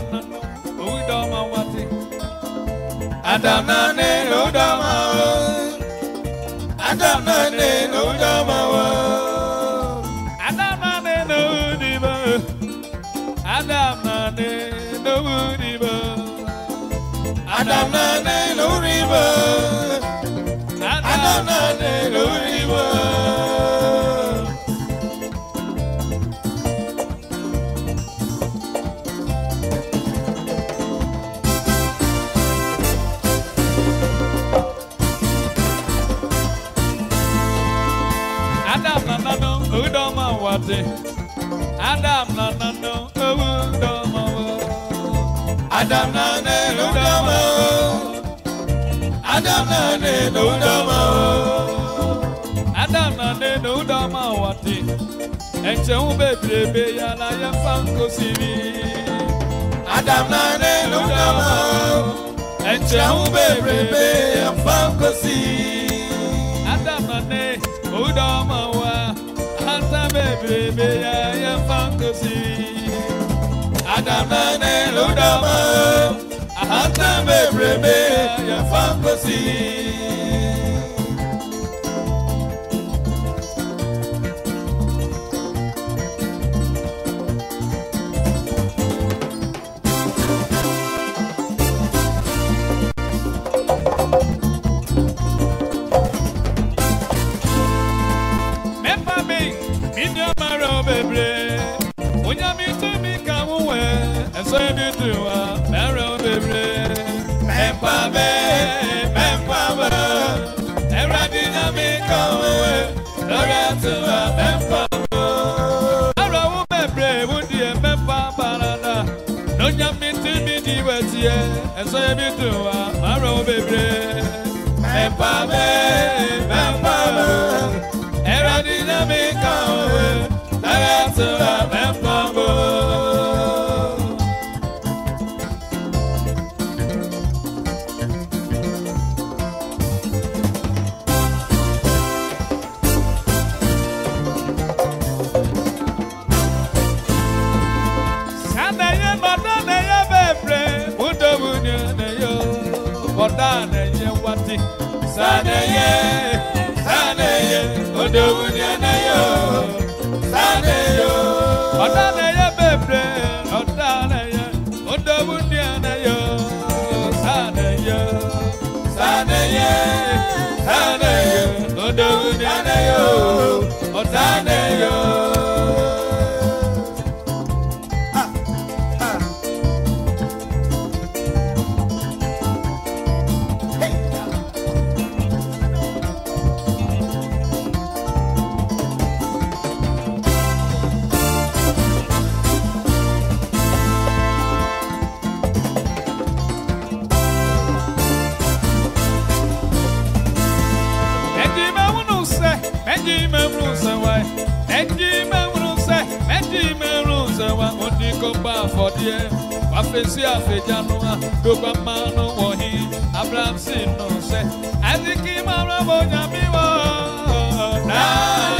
adanano udoma wati adanane udoma wo adanane udoma wo ne no riba, Adam na ne no riba. wate Adam na na no ewu do Adam na ne no do Adam na ne no do Adam na ne no do mo wate Enche u bebrebe ya na ye fanko siri Adam na ne no do mo Enche u bebrebe ya fanko siri Adam na ne no do mo bébé yẹyẹ fankosi. Adama ne ló dama, ahanta bébé yẹyẹ fankosi. sẹ́ni tì wá mẹ́rin ó bèbè. mẹ́fà bẹ́ẹ̀ mẹ́fà bẹ́ẹ̀ ẹ̀rọ adìyẹ mi kàn wọ́wẹ́ lórí ẹ̀tì wá mẹ́fà bẹ́ẹ̀. ẹ̀rọ wù bèbè wù díẹ̀ mẹ́fà bàràdà lóyún mi tì mí ní ìwẹ̀ tiẹ̀ ẹ̀sọ́ yẹn mi tì wá. Banane. ẹsẹ̀ wa mo ní kó gbá àfọ̀díẹ́ wàá fèsì àfẹ̀jánu wa gbogbo àmàlù wọ̀nyí abrahamsi nù sẹ́ àti kí máa rọ́bọ̀ nyàmí wọ̀ náà.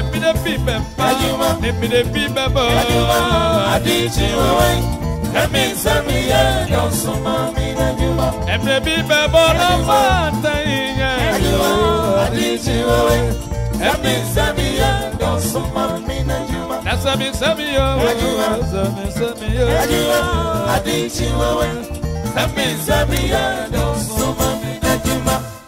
ebide bi bɛ ba ebide bi adi ti wewe ẹmi sẹmi yẹ yọsùnmọ mi n'ẹjúmọ. ebide bi bɛ bɔ n'afa tẹyin yẹ. adi ti wewe ẹmi sẹmi yẹ yọsùnmọ mi n'ẹjúmọ. ẹsẹmi sẹmi yẹ ẹsẹmi sẹmi yẹ. adi ti wewe ẹmi sẹmi yẹ yọsùnmọ mi n'ẹjúmọ.